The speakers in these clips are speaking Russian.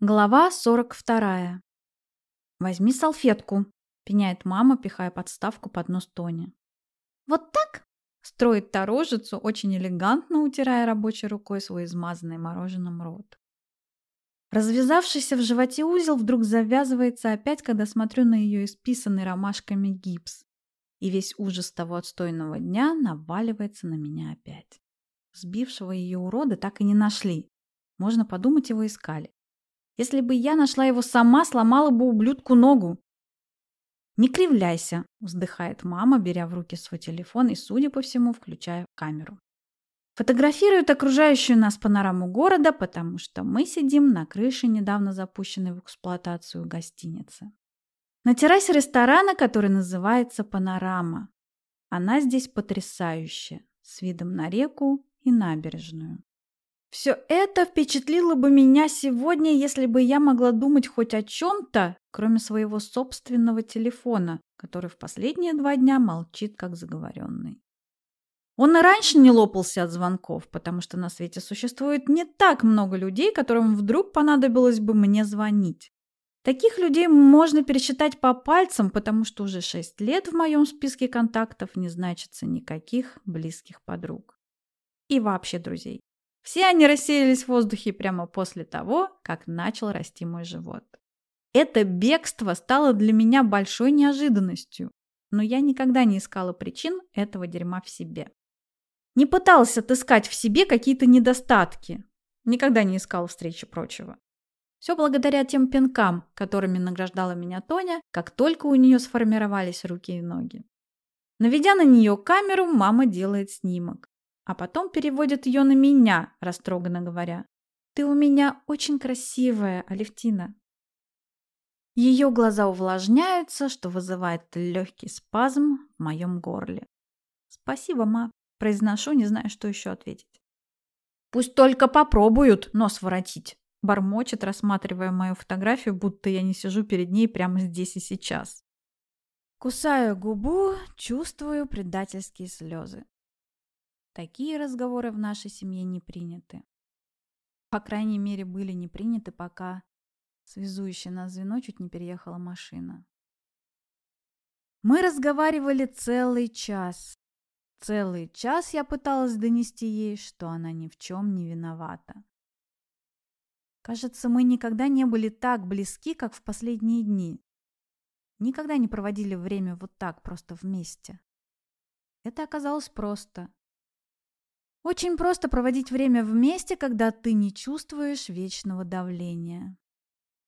Глава 42. «Возьми салфетку», — пеняет мама, пихая подставку под нос Тони. «Вот так?» — строит та рожицу, очень элегантно утирая рабочей рукой свой измазанный мороженым рот. Развязавшийся в животе узел вдруг завязывается опять, когда смотрю на ее исписанный ромашками гипс. И весь ужас того отстойного дня наваливается на меня опять. Сбившего ее урода так и не нашли. Можно подумать, его искали. Если бы я нашла его сама, сломала бы ублюдку ногу. «Не кривляйся», — вздыхает мама, беря в руки свой телефон и, судя по всему, включая камеру. Фотографирует окружающую нас панораму города, потому что мы сидим на крыше недавно запущенной в эксплуатацию гостиницы. На террасе ресторана, который называется «Панорама». Она здесь потрясающая, с видом на реку и набережную. Все это впечатлило бы меня сегодня, если бы я могла думать хоть о чем-то, кроме своего собственного телефона, который в последние два дня молчит, как заговоренный. Он и раньше не лопался от звонков, потому что на свете существует не так много людей, которым вдруг понадобилось бы мне звонить. Таких людей можно пересчитать по пальцам, потому что уже шесть лет в моем списке контактов не значится никаких близких подруг. И вообще друзей. Все они рассеялись в воздухе прямо после того, как начал расти мой живот. Это бегство стало для меня большой неожиданностью, но я никогда не искала причин этого дерьма в себе. Не пыталась отыскать в себе какие-то недостатки. Никогда не искала встречи прочего. Все благодаря тем пинкам, которыми награждала меня Тоня, как только у нее сформировались руки и ноги. Наведя на нее камеру, мама делает снимок а потом переводит ее на меня, растроганно говоря. «Ты у меня очень красивая, Алевтина». Ее глаза увлажняются, что вызывает легкий спазм в моем горле. «Спасибо, ма», – произношу, не знаю, что еще ответить. «Пусть только попробуют нос воротить», – бормочет, рассматривая мою фотографию, будто я не сижу перед ней прямо здесь и сейчас. Кусаю губу, чувствую предательские слезы. Такие разговоры в нашей семье не приняты. По крайней мере, были не приняты, пока связующая нас звено чуть не переехала машина. Мы разговаривали целый час. Целый час я пыталась донести ей, что она ни в чем не виновата. Кажется, мы никогда не были так близки, как в последние дни. Никогда не проводили время вот так, просто вместе. Это оказалось просто. Очень просто проводить время вместе, когда ты не чувствуешь вечного давления.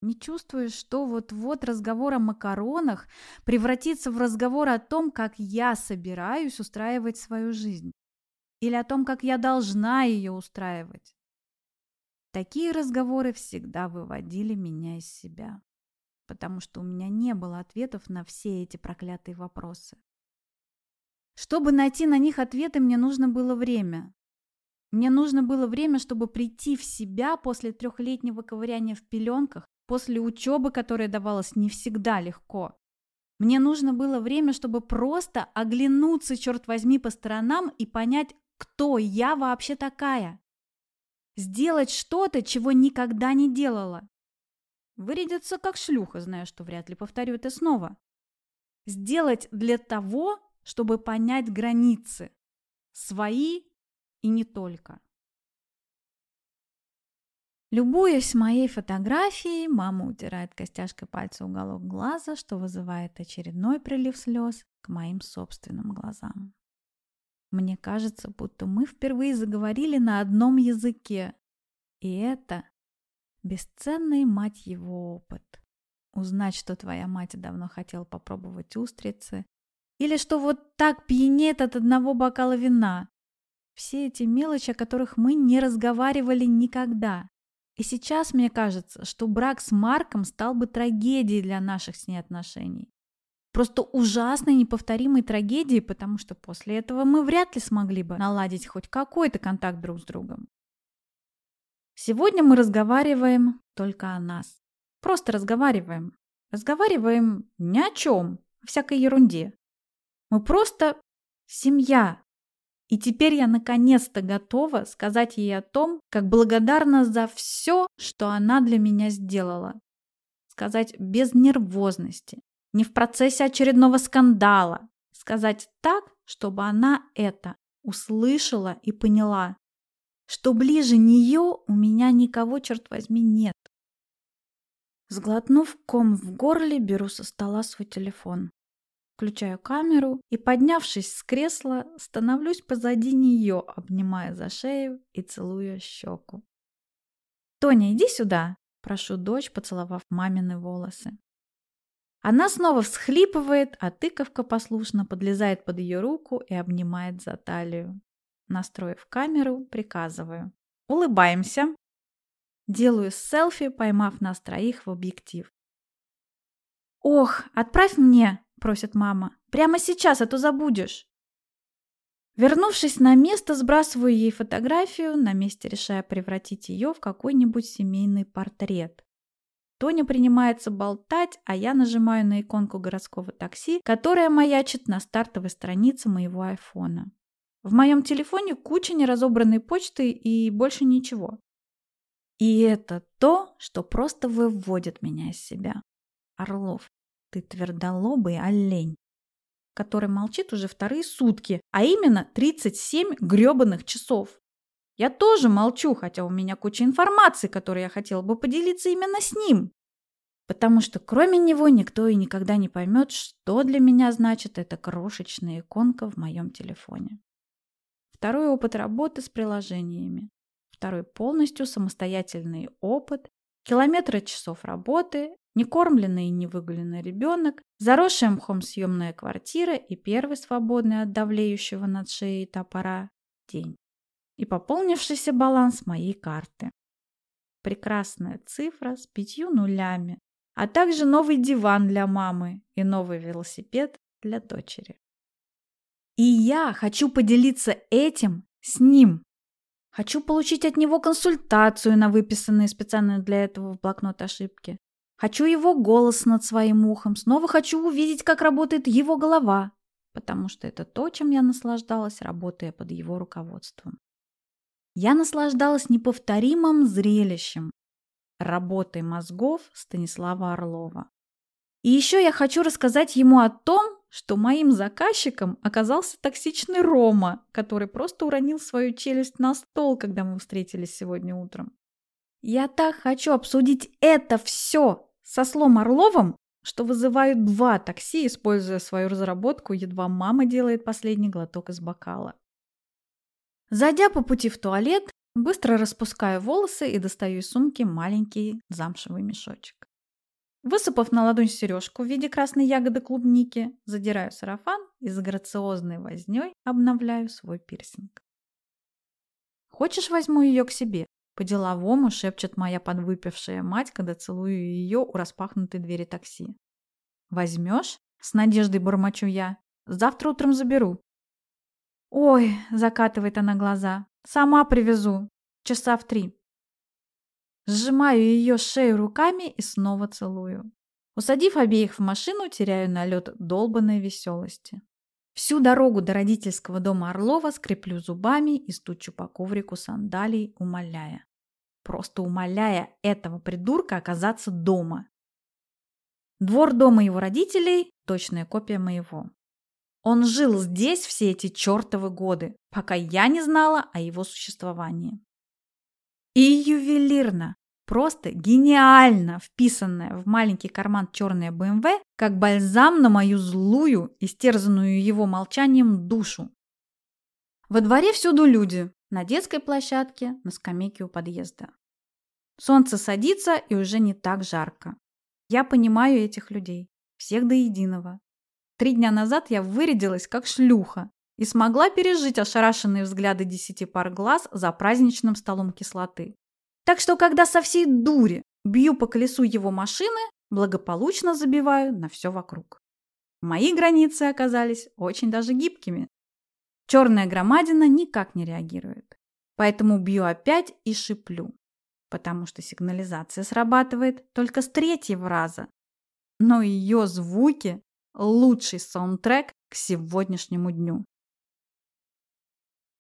Не чувствуешь, что вот-вот разговор о макаронах превратится в разговор о том, как я собираюсь устраивать свою жизнь. Или о том, как я должна ее устраивать. Такие разговоры всегда выводили меня из себя, потому что у меня не было ответов на все эти проклятые вопросы. Чтобы найти на них ответы, мне нужно было время. Мне нужно было время, чтобы прийти в себя после трехлетнего ковыряния в пеленках, после учебы, которая давалась не всегда легко. Мне нужно было время, чтобы просто оглянуться, черт возьми, по сторонам и понять, кто я вообще такая. Сделать что-то, чего никогда не делала. Вырядиться как шлюха, зная, что вряд ли повторю это снова. Сделать для того, чтобы понять границы. Свои и не только. Любуясь моей фотографией, мама утирает костяшкой пальца уголок глаза, что вызывает очередной прилив слез к моим собственным глазам. Мне кажется, будто мы впервые заговорили на одном языке. И это бесценный, мать его, опыт. Узнать, что твоя мать давно хотела попробовать устрицы, или что вот так пьянеет от одного бокала вина, все эти мелочи, о которых мы не разговаривали никогда. И сейчас мне кажется, что брак с Марком стал бы трагедией для наших с ней отношений. Просто ужасной, неповторимой трагедией, потому что после этого мы вряд ли смогли бы наладить хоть какой-то контакт друг с другом. Сегодня мы разговариваем только о нас. Просто разговариваем. Разговариваем ни о чем, о всякой ерунде. Мы просто семья, И теперь я наконец-то готова сказать ей о том, как благодарна за все, что она для меня сделала. Сказать без нервозности, не в процессе очередного скандала. Сказать так, чтобы она это услышала и поняла, что ближе нее у меня никого, черт возьми, нет. Сглотнув ком в горле, беру со стола свой телефон. Включаю камеру и, поднявшись с кресла, становлюсь позади нее, обнимая за шею и целуя щеку. «Тоня, иди сюда!» – прошу дочь, поцеловав мамины волосы. Она снова всхлипывает, а тыковка послушно подлезает под ее руку и обнимает за талию. Настроив камеру, приказываю. Улыбаемся. Делаю селфи, поймав нас троих в объектив. «Ох, отправь мне!» – просит мама. «Прямо сейчас, а то забудешь!» Вернувшись на место, сбрасываю ей фотографию, на месте решая превратить ее в какой-нибудь семейный портрет. Тоня принимается болтать, а я нажимаю на иконку городского такси, которая маячит на стартовой странице моего айфона. В моем телефоне куча неразобранной почты и больше ничего. И это то, что просто выводит меня из себя. Орлов, ты твердолобый олень, который молчит уже вторые сутки, а именно 37 грёбаных часов. Я тоже молчу, хотя у меня куча информации, которой я хотела бы поделиться именно с ним. Потому что кроме него никто и никогда не поймет, что для меня значит эта крошечная иконка в моем телефоне. Второй опыт работы с приложениями. Второй полностью самостоятельный опыт, километры часов работы, некормленный и невыгуленный ребенок, заросшая мхом съемная квартира и первый свободный от давлеющего над шеей топора день и пополнившийся баланс моей карты. Прекрасная цифра с пятью нулями, а также новый диван для мамы и новый велосипед для дочери. И я хочу поделиться этим с ним. Хочу получить от него консультацию на выписанные специально для этого в блокнот ошибки. Хочу его голос над своим ухом. Снова хочу увидеть, как работает его голова. Потому что это то, чем я наслаждалась, работая под его руководством. Я наслаждалась неповторимым зрелищем работой мозгов Станислава Орлова. И еще я хочу рассказать ему о том, что моим заказчиком оказался токсичный Рома, который просто уронил свою челюсть на стол, когда мы встретились сегодня утром. Я так хочу обсудить это все со Слом Орловым, что вызывают два такси, используя свою разработку, едва мама делает последний глоток из бокала. Зайдя по пути в туалет, быстро распускаю волосы и достаю из сумки маленький замшевый мешочек. Высыпав на ладонь сережку в виде красной ягоды клубники, задираю сарафан и с грациозной вознёй обновляю свой пирсинг. «Хочешь, возьму ее к себе?» По-деловому шепчет моя подвыпившая мать, когда целую ее у распахнутой двери такси. «Возьмешь?» – с надеждой бормочу я. «Завтра утром заберу». «Ой!» – закатывает она глаза. «Сама привезу. Часа в три». Сжимаю ее шею руками и снова целую. Усадив обеих в машину, теряю налет долбанной веселости. Всю дорогу до родительского дома Орлова скреплю зубами и стучу по коврику сандалий, умоляя. Просто умоляя этого придурка оказаться дома. Двор дома его родителей – точная копия моего. Он жил здесь все эти чертовы годы, пока я не знала о его существовании. И ювелирно, просто гениально вписанная в маленький карман черная БМВ, как бальзам на мою злую, истерзанную его молчанием душу. Во дворе всюду люди, на детской площадке, на скамейке у подъезда. Солнце садится и уже не так жарко. Я понимаю этих людей, всех до единого. Три дня назад я вырядилась как шлюха и смогла пережить ошарашенные взгляды десяти пар глаз за праздничным столом кислоты. Так что, когда со всей дури бью по колесу его машины, благополучно забиваю на все вокруг. Мои границы оказались очень даже гибкими. Черная громадина никак не реагирует. Поэтому бью опять и шиплю. Потому что сигнализация срабатывает только с третьего раза. Но ее звуки лучший саундтрек к сегодняшнему дню.